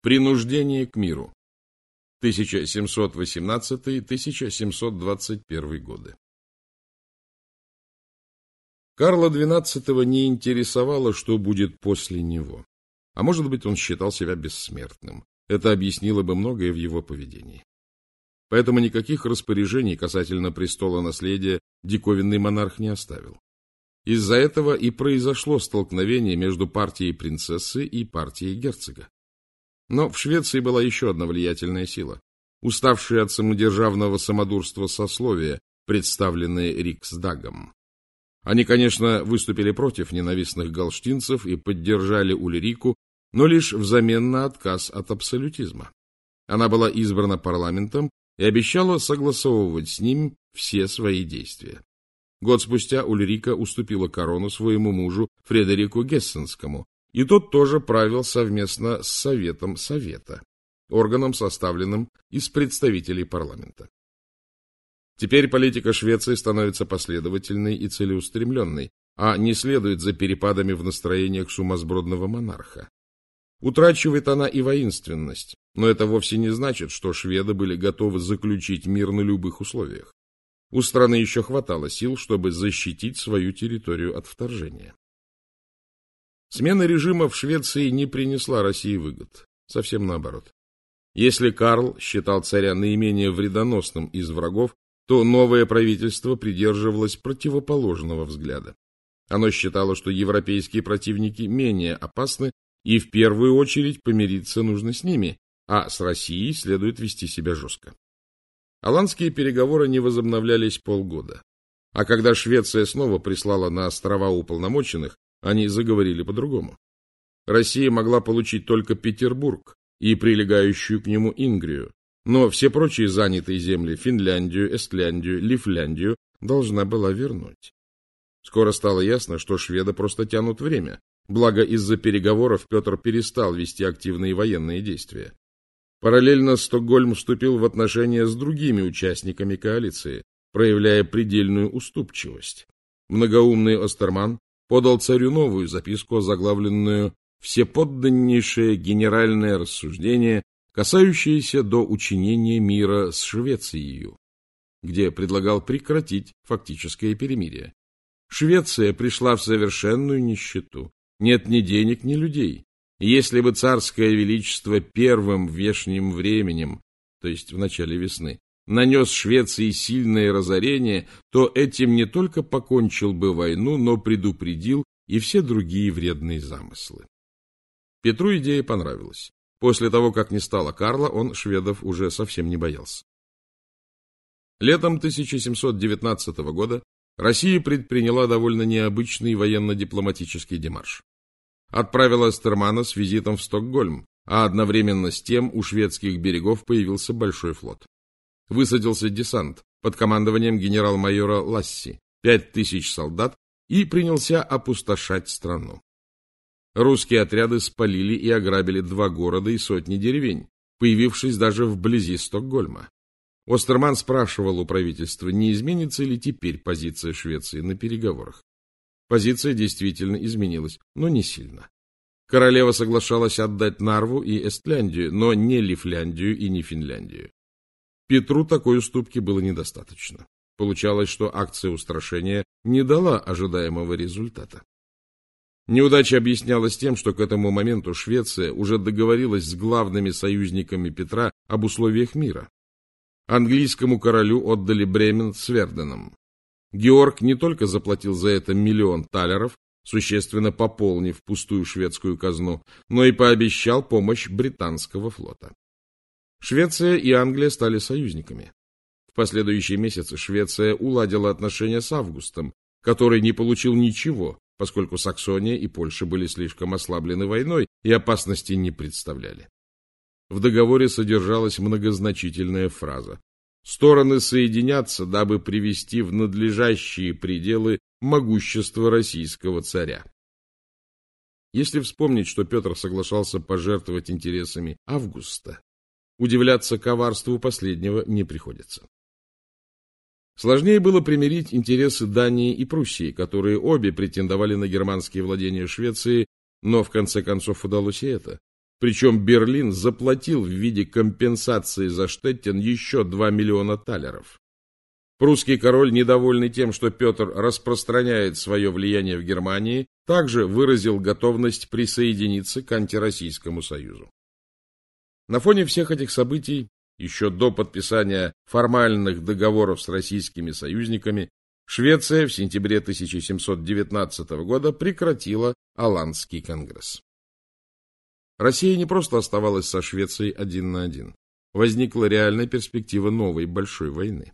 Принуждение к миру. 1718-1721 годы. Карла XII не интересовало, что будет после него. А может быть, он считал себя бессмертным. Это объяснило бы многое в его поведении. Поэтому никаких распоряжений касательно престола наследия диковинный монарх не оставил. Из-за этого и произошло столкновение между партией принцессы и партией герцога. Но в Швеции была еще одна влиятельная сила, уставшая от самодержавного самодурства сословия, представленные Риксдагом. Они, конечно, выступили против ненавистных галштинцев и поддержали Ульрику, но лишь взамен на отказ от абсолютизма. Она была избрана парламентом и обещала согласовывать с ним все свои действия. Год спустя Ульрика уступила корону своему мужу Фредерику Гессенскому, и тот тоже правил совместно с Советом Совета, органом, составленным из представителей парламента. Теперь политика Швеции становится последовательной и целеустремленной, а не следует за перепадами в настроениях сумасбродного монарха. Утрачивает она и воинственность, но это вовсе не значит, что шведы были готовы заключить мир на любых условиях. У страны еще хватало сил, чтобы защитить свою территорию от вторжения. Смена режима в Швеции не принесла России выгод. Совсем наоборот. Если Карл считал царя наименее вредоносным из врагов, то новое правительство придерживалось противоположного взгляда. Оно считало, что европейские противники менее опасны, и в первую очередь помириться нужно с ними, а с Россией следует вести себя жестко. Аланские переговоры не возобновлялись полгода. А когда Швеция снова прислала на острова уполномоченных, они заговорили по-другому. Россия могла получить только Петербург и прилегающую к нему Ингрию, но все прочие занятые земли Финляндию, Эстляндию, Лифляндию должна была вернуть. Скоро стало ясно, что шведы просто тянут время, благо из-за переговоров Петр перестал вести активные военные действия. Параллельно Стокгольм вступил в отношения с другими участниками коалиции, проявляя предельную уступчивость. Многоумный Остерман подал царю новую записку, заглавленную «Всеподданнейшее генеральное рассуждение, касающееся до учинения мира с Швецией», где предлагал прекратить фактическое перемирие. Швеция пришла в совершенную нищету. Нет ни денег, ни людей. Если бы царское величество первым вешним временем, то есть в начале весны, нанес Швеции сильное разорение, то этим не только покончил бы войну, но предупредил и все другие вредные замыслы. Петру идея понравилась. После того, как не стало Карла, он шведов уже совсем не боялся. Летом 1719 года Россия предприняла довольно необычный военно-дипломатический демарш отправила Стермана с визитом в Стокгольм, а одновременно с тем у шведских берегов появился большой флот. Высадился десант под командованием генерал-майора Ласси, пять тысяч солдат, и принялся опустошать страну. Русские отряды спалили и ограбили два города и сотни деревень, появившись даже вблизи Стокгольма. Остерман спрашивал у правительства, не изменится ли теперь позиция Швеции на переговорах. Позиция действительно изменилась, но не сильно. Королева соглашалась отдать Нарву и Эстляндию, но не Лифляндию и не Финляндию. Петру такой уступки было недостаточно. Получалось, что акция устрашения не дала ожидаемого результата. Неудача объяснялась тем, что к этому моменту Швеция уже договорилась с главными союзниками Петра об условиях мира. Английскому королю отдали Бремен с Верденом, Георг не только заплатил за это миллион талеров, существенно пополнив пустую шведскую казну, но и пообещал помощь британского флота. Швеция и Англия стали союзниками. В последующие месяцы Швеция уладила отношения с Августом, который не получил ничего, поскольку Саксония и Польша были слишком ослаблены войной и опасности не представляли. В договоре содержалась многозначительная фраза Стороны соединятся, дабы привести в надлежащие пределы могущество российского царя. Если вспомнить, что Петр соглашался пожертвовать интересами Августа, удивляться коварству последнего не приходится. Сложнее было примирить интересы Дании и Пруссии, которые обе претендовали на германские владения Швеции, но в конце концов удалось и это. Причем Берлин заплатил в виде компенсации за Штеттен еще 2 миллиона талеров. Прусский король, недовольный тем, что Петр распространяет свое влияние в Германии, также выразил готовность присоединиться к антироссийскому союзу. На фоне всех этих событий, еще до подписания формальных договоров с российскими союзниками, Швеция в сентябре 1719 года прекратила Аландский конгресс. Россия не просто оставалась со Швецией один на один. Возникла реальная перспектива новой большой войны.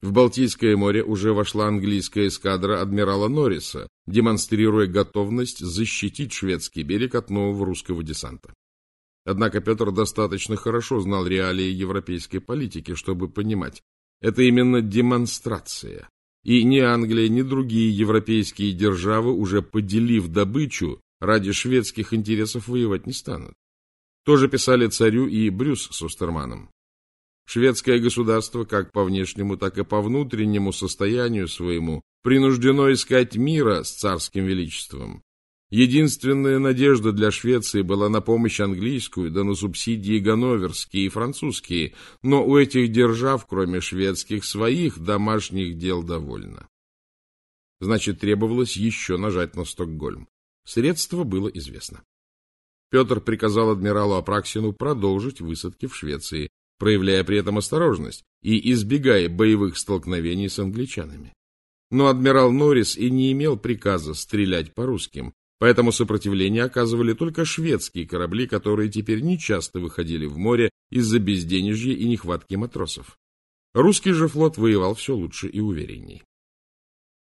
В Балтийское море уже вошла английская эскадра адмирала Норриса, демонстрируя готовность защитить шведский берег от нового русского десанта. Однако Петр достаточно хорошо знал реалии европейской политики, чтобы понимать, это именно демонстрация. И ни Англия, ни другие европейские державы, уже поделив добычу, ради шведских интересов воевать не станут. Тоже писали царю и Брюс с Остерманом. Шведское государство, как по внешнему, так и по внутреннему состоянию своему, принуждено искать мира с царским величеством. Единственная надежда для Швеции была на помощь английскую, да на субсидии ганноверские и французские, но у этих держав, кроме шведских, своих домашних дел довольно. Значит, требовалось еще нажать на Стокгольм. Средство было известно. Петр приказал адмиралу Апраксину продолжить высадки в Швеции, проявляя при этом осторожность и избегая боевых столкновений с англичанами. Но адмирал Норрис и не имел приказа стрелять по русским, поэтому сопротивление оказывали только шведские корабли, которые теперь нечасто выходили в море из-за безденежья и нехватки матросов. Русский же флот воевал все лучше и уверенней.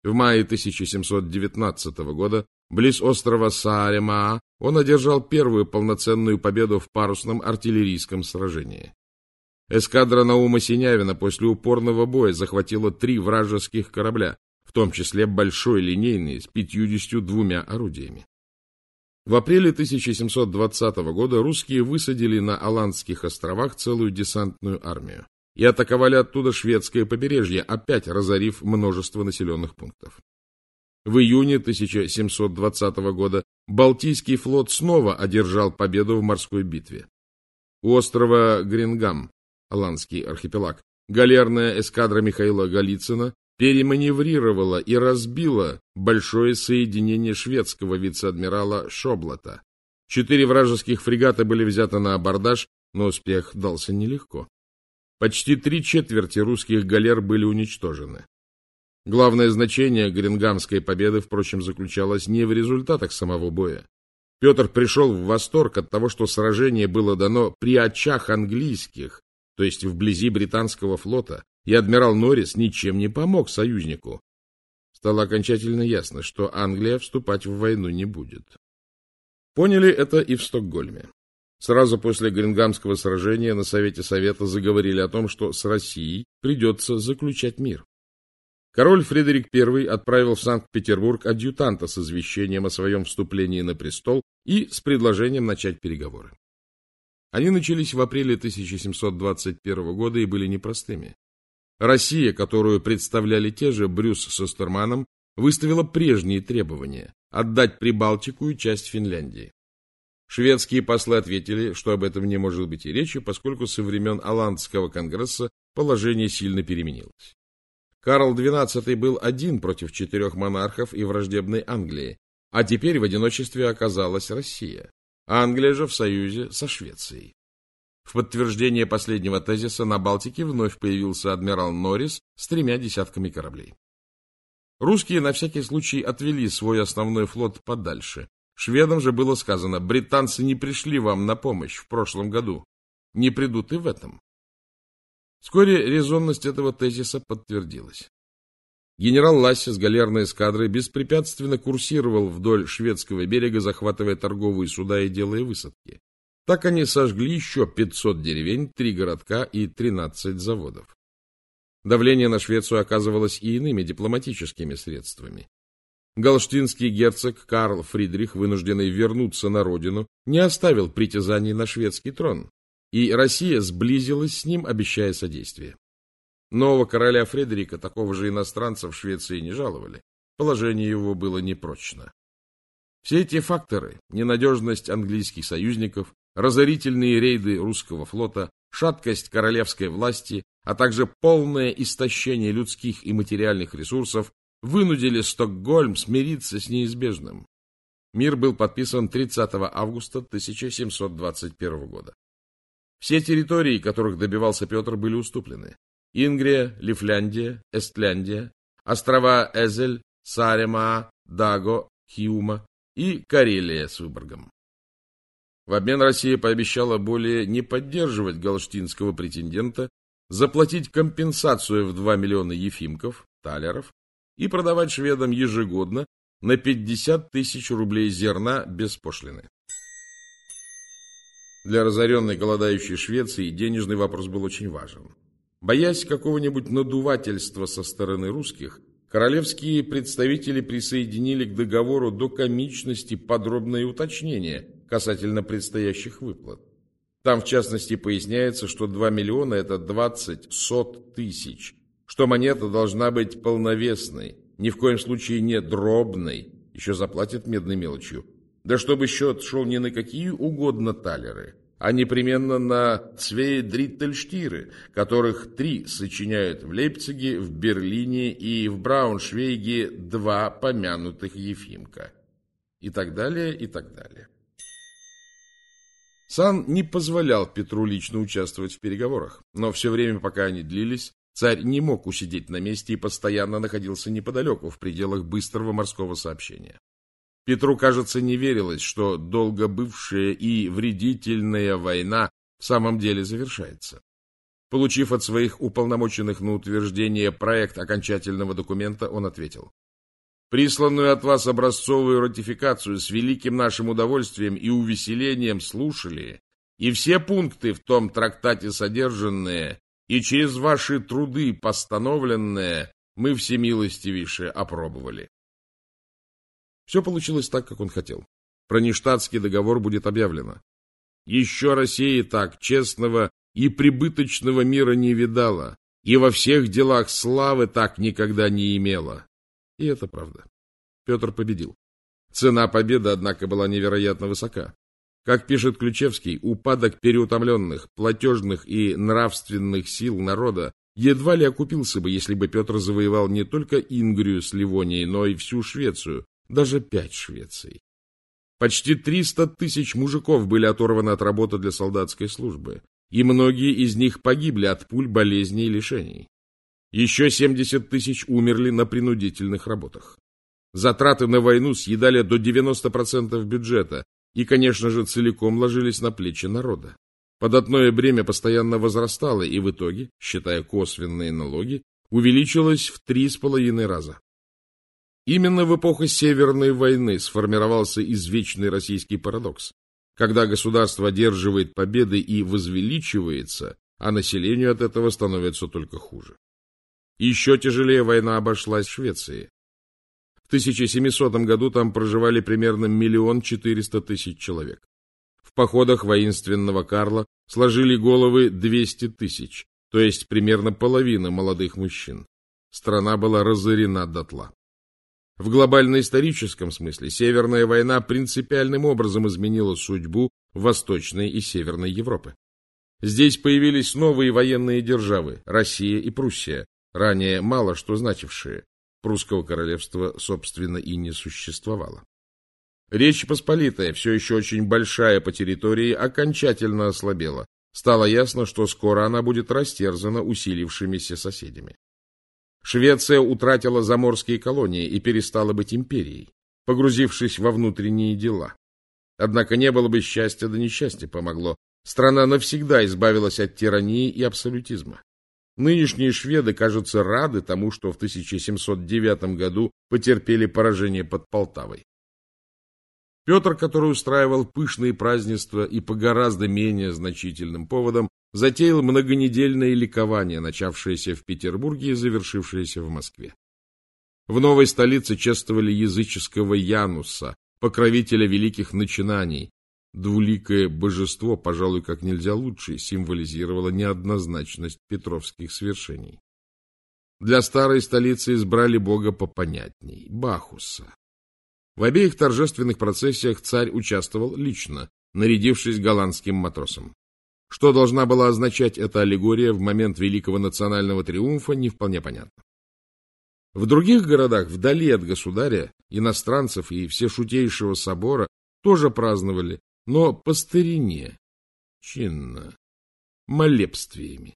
В мае 1719 года, близ острова Сааремаа, он одержал первую полноценную победу в парусном артиллерийском сражении. Эскадра Наума Синявина после упорного боя захватила три вражеских корабля, в том числе большой линейный с 52 орудиями. В апреле 1720 года русские высадили на Аландских островах целую десантную армию и атаковали оттуда шведское побережье, опять разорив множество населенных пунктов. В июне 1720 года Балтийский флот снова одержал победу в морской битве. У острова Грингам Аланский архипелаг, галерная эскадра Михаила Голицына переманеврировала и разбила большое соединение шведского вице-адмирала Шоблата. Четыре вражеских фрегата были взяты на абордаж, но успех дался нелегко. Почти три четверти русских галер были уничтожены. Главное значение Грингамской победы, впрочем, заключалось не в результатах самого боя. Петр пришел в восторг от того, что сражение было дано при очах английских, то есть вблизи британского флота, и адмирал Норрис ничем не помог союзнику. Стало окончательно ясно, что Англия вступать в войну не будет. Поняли это и в Стокгольме. Сразу после Грингамского сражения на Совете Совета заговорили о том, что с Россией придется заключать мир. Король Фредерик I отправил в Санкт-Петербург адъютанта с извещением о своем вступлении на престол и с предложением начать переговоры. Они начались в апреле 1721 года и были непростыми. Россия, которую представляли те же Брюс с Остерманом, выставила прежние требования – отдать Прибалтику и часть Финляндии. Шведские послы ответили, что об этом не может быть и речи, поскольку со времен Аландского конгресса положение сильно переменилось. Карл XII был один против четырех монархов и враждебной Англии, а теперь в одиночестве оказалась Россия. Англия же в союзе со Швецией. В подтверждение последнего тезиса на Балтике вновь появился адмирал Норрис с тремя десятками кораблей. Русские на всякий случай отвели свой основной флот подальше. Шведам же было сказано, британцы не пришли вам на помощь в прошлом году. Не придут и в этом. Вскоре резонность этого тезиса подтвердилась. Генерал Ласси с галерной эскадрой беспрепятственно курсировал вдоль шведского берега, захватывая торговые суда и делая высадки. Так они сожгли еще 500 деревень, три городка и 13 заводов. Давление на Швецию оказывалось и иными дипломатическими средствами. Галштинский герцог Карл Фридрих, вынужденный вернуться на родину, не оставил притязаний на шведский трон, и Россия сблизилась с ним, обещая содействие. Нового короля Фредерика, такого же иностранца, в Швеции не жаловали. Положение его было непрочно. Все эти факторы, ненадежность английских союзников, разорительные рейды русского флота, шаткость королевской власти, а также полное истощение людских и материальных ресурсов вынудили Стокгольм смириться с неизбежным. Мир был подписан 30 августа 1721 года. Все территории, которых добивался Петр, были уступлены. Ингрия, Лифляндия, Эстляндия, острова Эзель, Сарема, Даго, Хиума и Карелия с Выборгом. В обмен Россия пообещала более не поддерживать галштинского претендента, заплатить компенсацию в 2 миллиона ефимков, талеров, и продавать шведам ежегодно на 50 тысяч рублей зерна без пошлины. Для разоренной голодающей Швеции денежный вопрос был очень важен. Боясь какого-нибудь надувательства со стороны русских, королевские представители присоединили к договору до комичности подробные уточнения касательно предстоящих выплат. Там, в частности, поясняется, что 2 миллиона – это 20 сот тысяч, что монета должна быть полновесной, ни в коем случае не дробной, еще заплатят медной мелочью. Да чтобы счет шел не на какие угодно талеры, а непременно на цвейдриттельштиры, которых три сочиняют в Лейпциге, в Берлине и в Брауншвейге два помянутых Ефимка. И так далее, и так далее. Сан не позволял Петру лично участвовать в переговорах, но все время, пока они длились, царь не мог усидеть на месте и постоянно находился неподалеку, в пределах быстрого морского сообщения. Петру, кажется, не верилось, что долго бывшая и вредительная война в самом деле завершается. Получив от своих уполномоченных на утверждение проект окончательного документа, он ответил. Присланную от вас образцовую ратификацию с великим нашим удовольствием и увеселением слушали, и все пункты в том трактате содержанные, и через ваши труды постановленные, мы всемилостивейше опробовали. Все получилось так, как он хотел. Про нештатский договор будет объявлено. Еще Россия так честного и прибыточного мира не видала, и во всех делах славы так никогда не имела. И это правда. Петр победил. Цена победы, однако, была невероятно высока. Как пишет Ключевский, упадок переутомленных, платежных и нравственных сил народа едва ли окупился бы, если бы Петр завоевал не только Ингрию с Ливонией, но и всю Швецию, даже пять Швеций. Почти 300 тысяч мужиков были оторваны от работы для солдатской службы, и многие из них погибли от пуль, болезней и лишений. Еще 70 тысяч умерли на принудительных работах. Затраты на войну съедали до 90% бюджета и, конечно же, целиком ложились на плечи народа. Податное бремя постоянно возрастало и в итоге, считая косвенные налоги, увеличилось в три с половиной раза. Именно в эпоху Северной войны сформировался извечный российский парадокс, когда государство одерживает победы и возвеличивается, а населению от этого становится только хуже. Еще тяжелее война обошлась в Швеции. В 1700 году там проживали примерно миллион четыреста тысяч человек. В походах воинственного Карла сложили головы 200 тысяч, то есть примерно половина молодых мужчин. Страна была разорена дотла. В глобально-историческом смысле Северная война принципиальным образом изменила судьбу Восточной и Северной Европы. Здесь появились новые военные державы – Россия и Пруссия, ранее мало что значившие. Прусского королевства, собственно, и не существовало. Речь Посполитая, все еще очень большая по территории, окончательно ослабела. Стало ясно, что скоро она будет растерзана усилившимися соседями. Швеция утратила заморские колонии и перестала быть империей, погрузившись во внутренние дела. Однако не было бы счастья, да несчастье помогло. Страна навсегда избавилась от тирании и абсолютизма. Нынешние шведы, кажется, рады тому, что в 1709 году потерпели поражение под Полтавой. Петр, который устраивал пышные празднества и по гораздо менее значительным поводам, затеял многонедельное ликование, начавшееся в Петербурге и завершившееся в Москве. В новой столице чествовали языческого Януса, покровителя великих начинаний. Двуликое божество, пожалуй, как нельзя лучше, символизировало неоднозначность петровских свершений. Для старой столицы избрали бога попонятней – Бахуса. В обеих торжественных процессиях царь участвовал лично, нарядившись голландским матросом. Что должна была означать эта аллегория в момент великого национального триумфа, не вполне понятно. В других городах, вдали от государя, иностранцев и всешутейшего собора тоже праздновали, но по старине, чинно, молебствиями.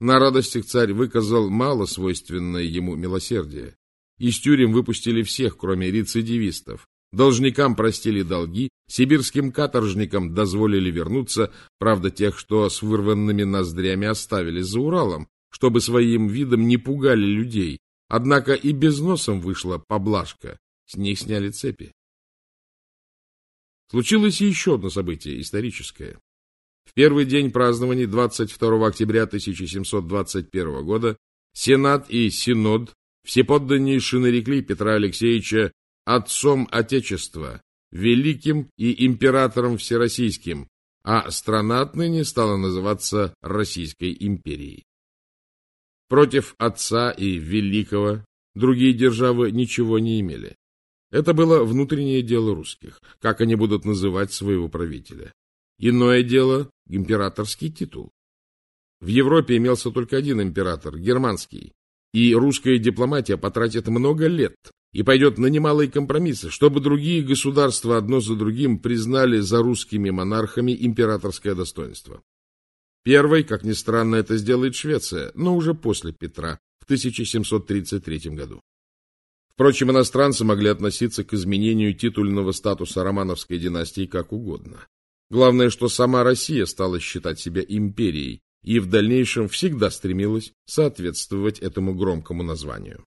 На радостях царь выказал мало свойственное ему милосердие. Из тюрем выпустили всех, кроме рецидивистов. Должникам простили долги, сибирским каторжникам дозволили вернуться, правда, тех, что с вырванными ноздрями оставили за Уралом, чтобы своим видом не пугали людей, Однако и без носом вышла поблажка, с них сняли цепи. Случилось еще одно событие историческое. В первый день празднований 22 октября 1721 года Сенат и Синод всеподданнейше нарекли Петра Алексеевича отцом Отечества, великим и императором всероссийским, а страна отныне стала называться Российской империей. Против отца и великого другие державы ничего не имели. Это было внутреннее дело русских, как они будут называть своего правителя. Иное дело – императорский титул. В Европе имелся только один император – германский, и русская дипломатия потратит много лет и пойдет на немалые компромиссы, чтобы другие государства одно за другим признали за русскими монархами императорское достоинство. Первой, как ни странно, это сделает Швеция, но уже после Петра, в 1733 году. Впрочем, иностранцы могли относиться к изменению титульного статуса романовской династии как угодно. Главное, что сама Россия стала считать себя империей и в дальнейшем всегда стремилась соответствовать этому громкому названию.